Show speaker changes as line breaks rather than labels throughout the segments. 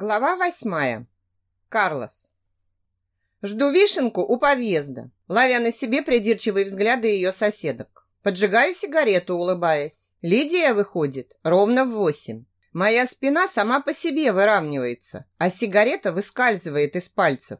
Глава восьмая. Карлос. Жду вишенку у подъезда, ловя на себе придирчивые взгляды ее соседок. Поджигаю сигарету, улыбаясь. Лидия выходит ровно в восемь. Моя спина сама по себе выравнивается, а сигарета выскальзывает из пальцев.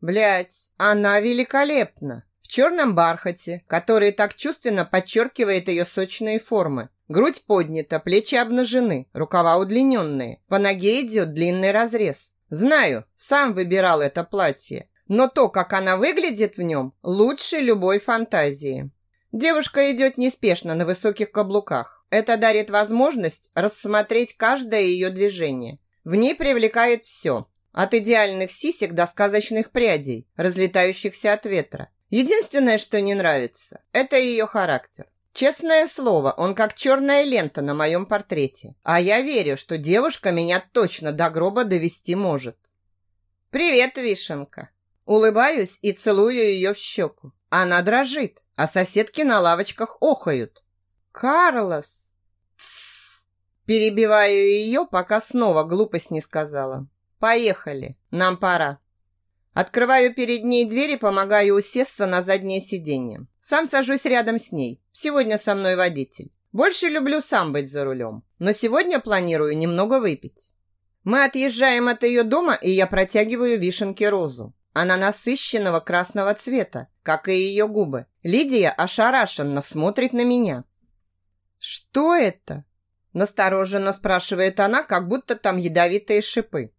Блять, она великолепна. В черном бархате, который так чувственно подчеркивает ее сочные формы. Грудь поднята, плечи обнажены, рукава удлиненные. По ноге идет длинный разрез. Знаю, сам выбирал это платье. Но то, как она выглядит в нем, лучше любой фантазии. Девушка идет неспешно на высоких каблуках. Это дарит возможность рассмотреть каждое ее движение. В ней привлекает все. От идеальных сисек до сказочных прядей, разлетающихся от ветра. Единственное, что не нравится, это ее характер. Честное слово, он как черная лента на моем портрете. А я верю, что девушка меня точно до гроба довести может. «Привет, Вишенка!» Улыбаюсь и целую ее в щеку. Она дрожит, а соседки на лавочках охают. «Карлос!» Тссс. Перебиваю ее, пока снова глупость не сказала. «Поехали, нам пора». Открываю перед ней дверь и помогаю усесться на заднее сиденье. Сам сажусь рядом с ней. Сегодня со мной водитель. Больше люблю сам быть за рулем, но сегодня планирую немного выпить. Мы отъезжаем от ее дома, и я протягиваю вишенке розу. Она насыщенного красного цвета, как и ее губы. Лидия ошарашенно смотрит на меня. «Что это?» Настороженно спрашивает она, как будто там ядовитые шипы.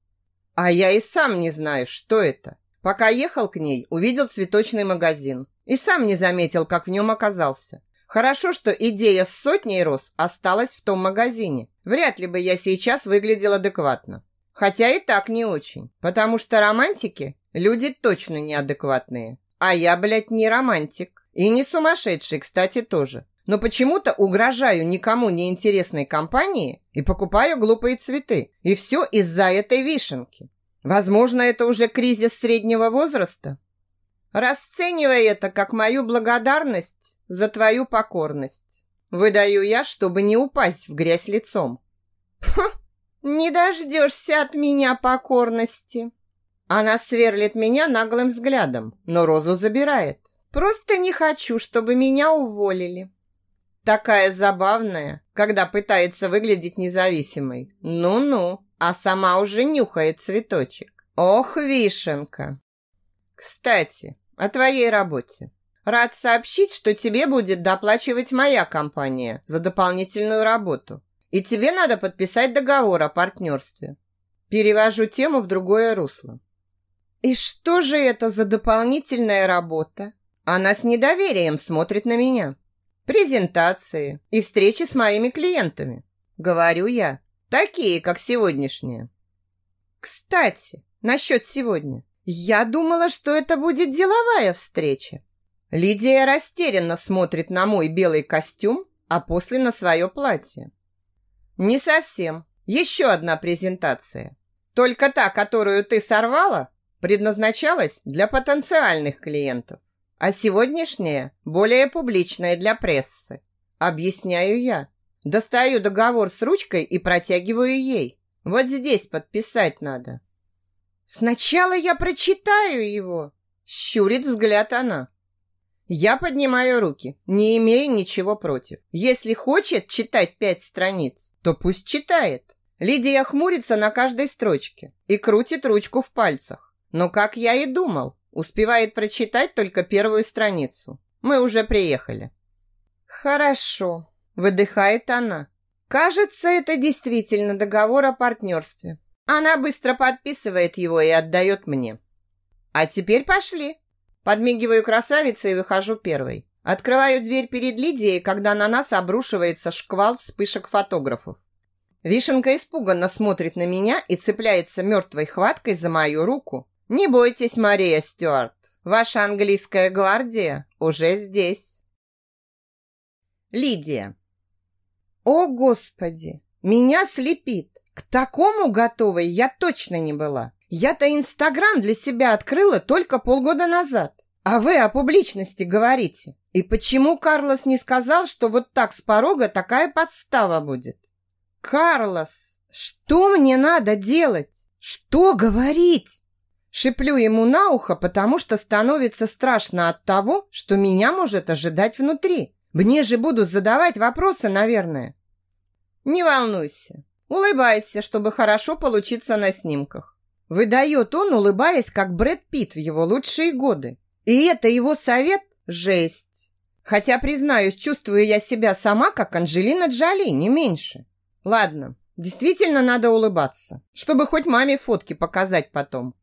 А я и сам не знаю, что это. Пока ехал к ней, увидел цветочный магазин. И сам не заметил, как в нем оказался. Хорошо, что идея с сотней роз осталась в том магазине. Вряд ли бы я сейчас выглядел адекватно. Хотя и так не очень. Потому что романтики – люди точно неадекватные. А я, блядь, не романтик. И не сумасшедший, кстати, тоже. Но почему-то угрожаю никому не интересной компании и покупаю глупые цветы. И все из-за этой вишенки. Возможно, это уже кризис среднего возраста? Расценивай это как мою благодарность за твою покорность. Выдаю я, чтобы не упасть в грязь лицом. Фу, не дождешься от меня покорности. Она сверлит меня наглым взглядом, но розу забирает. Просто не хочу, чтобы меня уволили. Такая забавная, когда пытается выглядеть независимой. Ну-ну, а сама уже нюхает цветочек. Ох, вишенка. Кстати, о твоей работе. Рад сообщить, что тебе будет доплачивать моя компания за дополнительную работу. И тебе надо подписать договор о партнерстве. Перевожу тему в другое русло. И что же это за дополнительная работа? Она с недоверием смотрит на меня. Презентации и встречи с моими клиентами. Говорю я. Такие, как сегодняшние. Кстати, насчет сегодня. Я думала, что это будет деловая встреча. Лидия растерянно смотрит на мой белый костюм, а после на свое платье. Не совсем. Еще одна презентация. Только та, которую ты сорвала, предназначалась для потенциальных клиентов, а сегодняшняя более публичная для прессы. Объясняю я. Достаю договор с ручкой и протягиваю ей. Вот здесь подписать надо. Сначала я прочитаю его, щурит взгляд она. Я поднимаю руки, не имея ничего против. Если хочет читать пять страниц, то пусть читает. Лидия хмурится на каждой строчке и крутит ручку в пальцах. Но, как я и думал, успевает прочитать только первую страницу. Мы уже приехали. Хорошо, выдыхает она. Кажется, это действительно договор о партнерстве. Она быстро подписывает его и отдает мне. А теперь пошли. Подмигиваю красавице и выхожу первой. Открываю дверь перед Лидией, когда на нас обрушивается шквал вспышек фотографов. Вишенка испуганно смотрит на меня и цепляется мертвой хваткой за мою руку. «Не бойтесь, Мария Стюарт, ваша английская гвардия уже здесь». Лидия. «О, Господи! Меня слепит! К такому готовой я точно не была. Я-то Инстаграм для себя открыла только полгода назад. А вы о публичности говорите. И почему Карлос не сказал, что вот так с порога такая подстава будет? Карлос, что мне надо делать? Что говорить? Шиплю ему на ухо, потому что становится страшно от того, что меня может ожидать внутри. Мне же будут задавать вопросы, наверное. Не волнуйся. Улыбайся, чтобы хорошо получиться на снимках. Выдает он, улыбаясь, как Брэд Питт в его лучшие годы. И это его совет – жесть. Хотя, признаюсь, чувствую я себя сама, как Анджелина Джоли, не меньше. Ладно, действительно надо улыбаться, чтобы хоть маме фотки показать потом.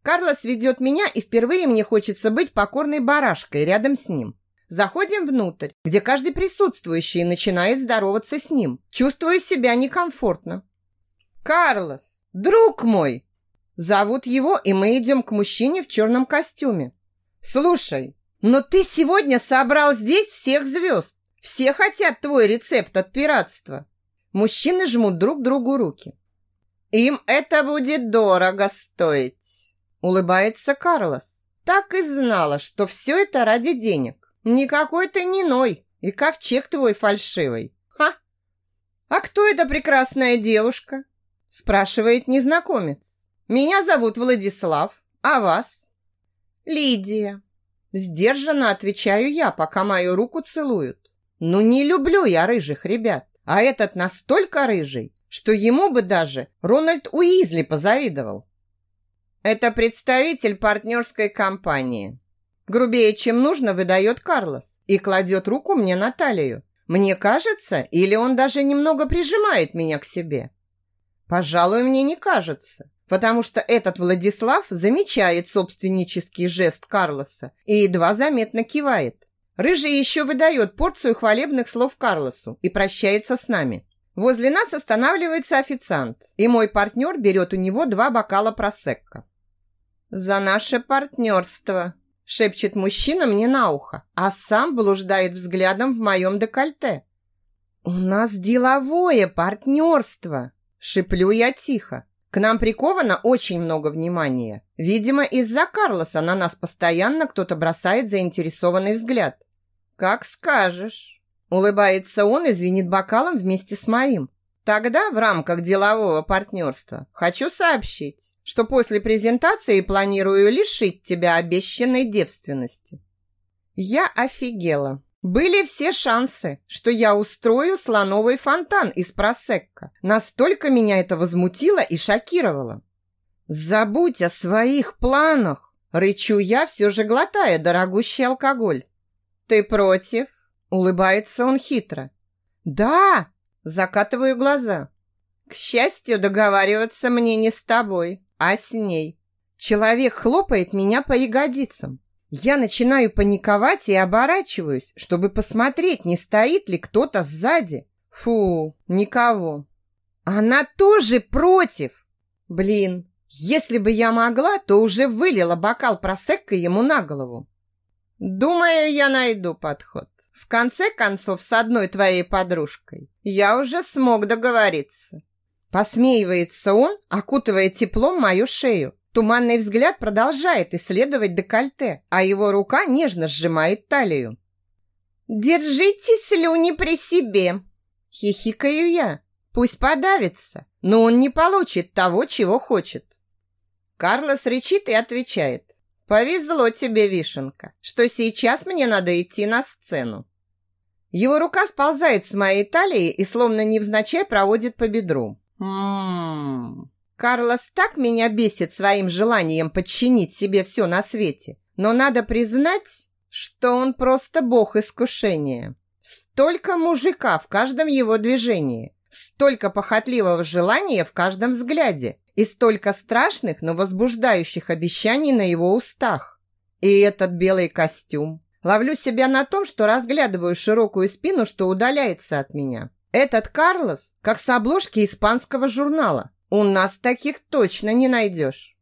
Карлос ведет меня, и впервые мне хочется быть покорной барашкой рядом с ним. Заходим внутрь, где каждый присутствующий начинает здороваться с ним. Чувствую себя некомфортно. «Карлос, друг мой!» Зовут его, и мы идем к мужчине в черном костюме. «Слушай, но ты сегодня собрал здесь всех звезд. Все хотят твой рецепт от пиратства». Мужчины жмут друг другу руки. «Им это будет дорого стоить», улыбается Карлос. «Так и знала, что все это ради денег. Никакой ты не ной, и ковчег твой фальшивый. Ха! А кто эта прекрасная девушка? Спрашивает незнакомец. Меня зовут Владислав, а вас? Лидия. Сдержанно отвечаю я, пока мою руку целуют. Ну не люблю я рыжих ребят, а этот настолько рыжий, что ему бы даже Рональд Уизли позавидовал. Это представитель партнерской компании. Грубее, чем нужно, выдает Карлос и кладет руку мне на талию. Мне кажется, или он даже немного прижимает меня к себе? Пожалуй, мне не кажется, потому что этот Владислав замечает собственнический жест Карлоса и едва заметно кивает. Рыжий еще выдает порцию хвалебных слов Карлосу и прощается с нами. Возле нас останавливается официант, и мой партнер берет у него два бокала просекко. «За наше партнерство!» Шепчет мужчина мне на ухо, а сам блуждает взглядом в моем декольте. «У нас деловое партнерство!» Шиплю я тихо. К нам приковано очень много внимания. Видимо, из-за Карлоса на нас постоянно кто-то бросает заинтересованный взгляд. «Как скажешь!» Улыбается он и звенит бокалом вместе с моим. Тогда в рамках делового партнерства хочу сообщить, что после презентации планирую лишить тебя обещанной девственности. Я офигела. Были все шансы, что я устрою слоновый фонтан из просекка. Настолько меня это возмутило и шокировало. Забудь о своих планах, рычу я, все же глотая дорогущий алкоголь. Ты против? Улыбается он хитро. Да, закатываю глаза. К счастью, договариваться мне не с тобой а с ней. Человек хлопает меня по ягодицам. Я начинаю паниковать и оборачиваюсь, чтобы посмотреть, не стоит ли кто-то сзади. Фу, никого. Она тоже против. Блин, если бы я могла, то уже вылила бокал просекко ему на голову. Думаю, я найду подход. В конце концов, с одной твоей подружкой я уже смог договориться. Посмеивается он, окутывая теплом мою шею. Туманный взгляд продолжает исследовать декольте, а его рука нежно сжимает талию. «Держите слюни при себе!» Хихикаю я. Пусть подавится, но он не получит того, чего хочет. Карлос речит и отвечает. «Повезло тебе, Вишенка, что сейчас мне надо идти на сцену». Его рука сползает с моей талии и словно невзначай проводит по бедру. Карлос так меня бесит своим желанием подчинить себе все на свете. Но надо признать, что он просто бог искушения. Столько мужика в каждом его движении, столько похотливого желания в каждом взгляде и столько страшных, но возбуждающих обещаний на его устах. И этот белый костюм. Ловлю себя на том, что разглядываю широкую спину, что удаляется от меня. Этот Карлос, как с обложки испанского журнала. У нас таких точно не найдешь.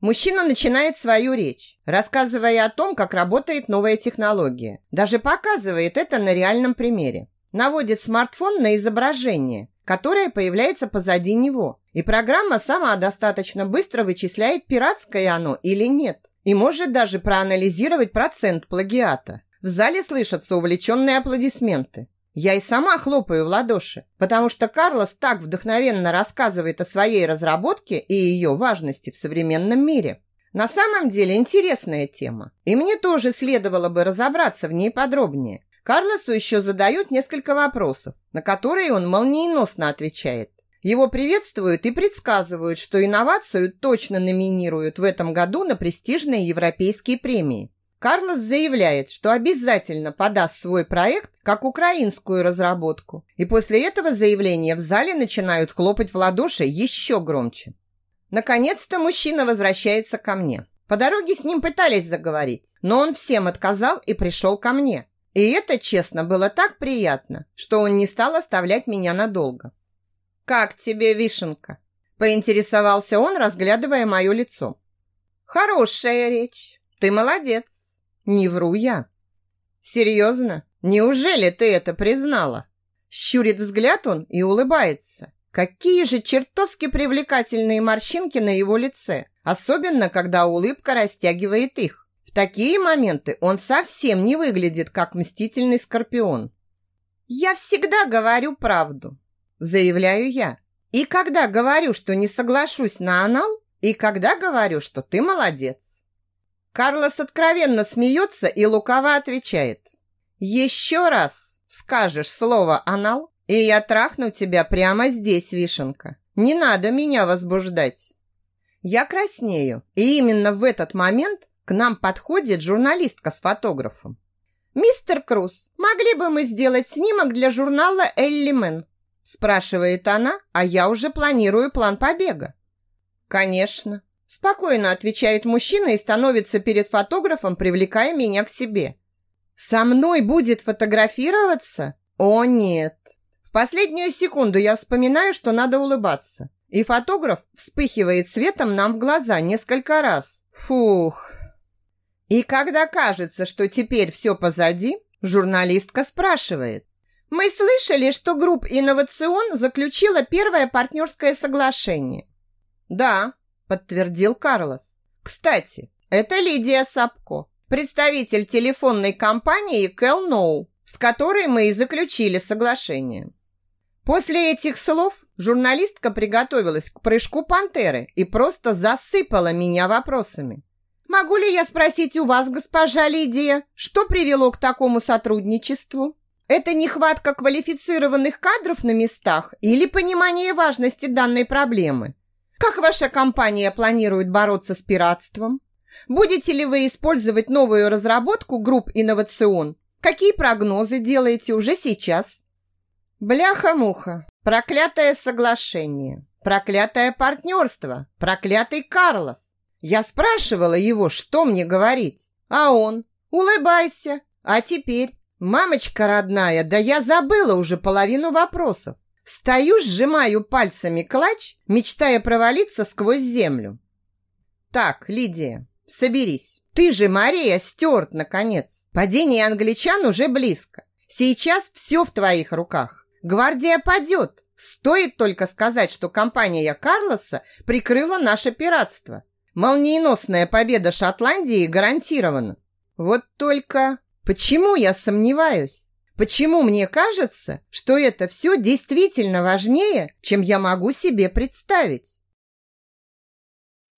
Мужчина начинает свою речь, рассказывая о том, как работает новая технология. Даже показывает это на реальном примере. Наводит смартфон на изображение, которое появляется позади него. И программа сама достаточно быстро вычисляет, пиратское оно или нет. И может даже проанализировать процент плагиата. В зале слышатся увлеченные аплодисменты. Я и сама хлопаю в ладоши, потому что Карлос так вдохновенно рассказывает о своей разработке и ее важности в современном мире. На самом деле интересная тема, и мне тоже следовало бы разобраться в ней подробнее. Карлосу еще задают несколько вопросов, на которые он молниеносно отвечает. Его приветствуют и предсказывают, что инновацию точно номинируют в этом году на престижные европейские премии. Карлос заявляет, что обязательно подаст свой проект как украинскую разработку. И после этого заявления в зале начинают хлопать в ладоши еще громче. Наконец-то мужчина возвращается ко мне. По дороге с ним пытались заговорить, но он всем отказал и пришел ко мне. И это, честно, было так приятно, что он не стал оставлять меня надолго. «Как тебе, вишенка?» – поинтересовался он, разглядывая мое лицо. «Хорошая речь. Ты молодец. Не вру я. Серьезно? Неужели ты это признала? Щурит взгляд он и улыбается. Какие же чертовски привлекательные морщинки на его лице, особенно когда улыбка растягивает их. В такие моменты он совсем не выглядит как мстительный скорпион. Я всегда говорю правду, заявляю я. И когда говорю, что не соглашусь на анал, и когда говорю, что ты молодец. Карлос откровенно смеется и лукаво отвечает. «Еще раз скажешь слово «анал», и я трахну тебя прямо здесь, вишенка. Не надо меня возбуждать». Я краснею, и именно в этот момент к нам подходит журналистка с фотографом. «Мистер Круз, могли бы мы сделать снимок для журнала «Элли Мэн»?» спрашивает она, а я уже планирую план побега. «Конечно. Спокойно отвечает мужчина и становится перед фотографом, привлекая меня к себе. Со мной будет фотографироваться? О, нет. В последнюю секунду я вспоминаю, что надо улыбаться. И фотограф вспыхивает светом нам в глаза несколько раз. Фух. И когда кажется, что теперь все позади, журналистка спрашивает. Мы слышали, что группа «Инновацион» заключила первое партнерское соглашение. Да, подтвердил Карлос. Кстати, это Лидия Сапко, представитель телефонной компании Келноу, с которой мы и заключили соглашение. После этих слов журналистка приготовилась к прыжку пантеры и просто засыпала меня вопросами. Могу ли я спросить у вас, госпожа Лидия, что привело к такому сотрудничеству? Это нехватка квалифицированных кадров на местах или понимание важности данной проблемы? Как ваша компания планирует бороться с пиратством? Будете ли вы использовать новую разработку групп инновацион? Какие прогнозы делаете уже сейчас? Бляха-муха, проклятое соглашение, проклятое партнерство, проклятый Карлос. Я спрашивала его, что мне говорить, а он, улыбайся. А теперь, мамочка родная, да я забыла уже половину вопросов. Стою, сжимаю пальцами клатч, мечтая провалиться сквозь землю. Так, Лидия, соберись. Ты же, Мария, стерт, наконец. Падение англичан уже близко. Сейчас все в твоих руках. Гвардия падет. Стоит только сказать, что компания Карлоса прикрыла наше пиратство. Молниеносная победа Шотландии гарантирована. Вот только почему я сомневаюсь? Почему мне кажется, что это все действительно важнее, чем я могу себе представить?